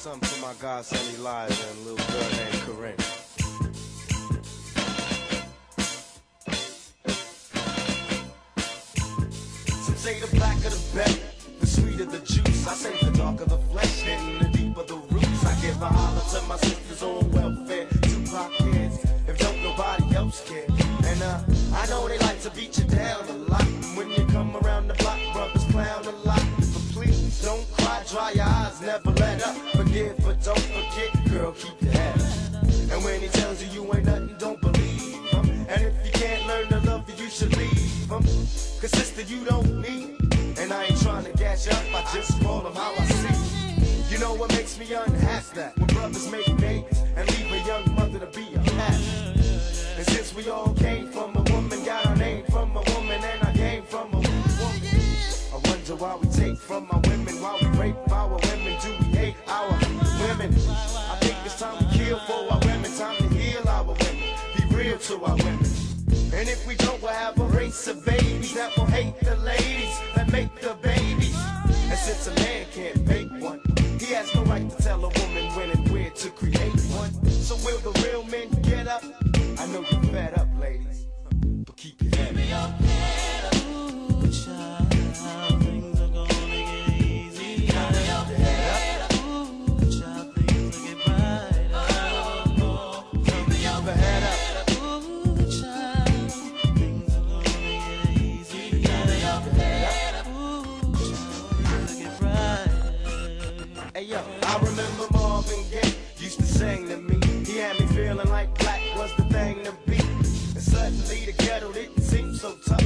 something for my godson Elijah and little girl named Corinne. Some say the blacker the better, the sweeter the juice. I say the darker the flesh and the deeper the roots. I give a holler to my sisters on welfare, Tupac kids, if don't nobody else care. And uh, I know they like to beat you down a lot. When you come around the block, brothers clown a lot. But please don't cry, dry your eyes, never let up. Forgive, but don't forget, girl, keep head up. And when he tells you you ain't nothing, don't believe him. And if you can't learn to love you, you should leave him. Cause sister, you don't need And I ain't trying to gas you up, I just call them how I see. You know what makes me unhappy? That when brothers make babies and leave a young mother to be a unhappy. And since we all came from a woman, got our name from a woman, and I came from a woman. I wonder why we take from our for our women, time to heal our women, be real to our women. And if we don't, we'll have a race of babies that will hate the ladies that make the babies. And since a man can't make one, he has no right to tell a woman when and where to create one. So will the real men get up? I know you're fed up, ladies, but keep your head up. I remember Marvin Gaye used to sing to me. He had me feeling like black was the thing to be. And suddenly the ghetto didn't seem so tough.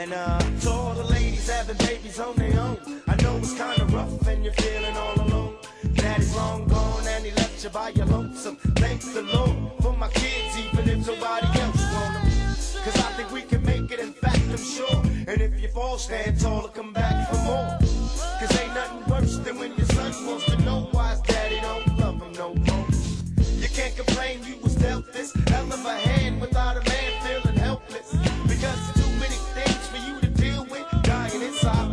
And uh, to all the ladies having babies on their own, I know it's kinda rough and you're feeling all alone. Daddy's long gone and he left you by your lonesome. Thank the Lord for my kids, even if nobody else want them. Cause I think we can make it, in fact, I'm sure. And if you fall, stand tall and come back for more. Cause ain't nothing worse than when your son wants to know why his daddy don't love him no more. You can't complain you was dealt this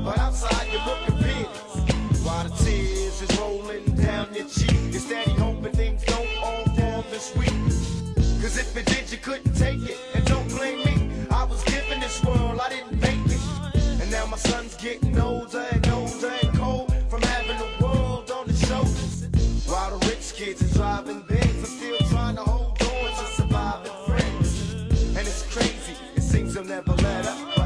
but outside you're looking fearless. While the tears is rolling down your cheek, you're steady hoping things don't all fall this week. Cause if it did, you couldn't take it. And don't blame me, I was given this world, I didn't make it. And now my son's getting older and older and cold from having the world on his shoulders. While the rich kids are driving Benz, I'm still trying to hold on to surviving friends. And it's crazy, it seems they'll never let up.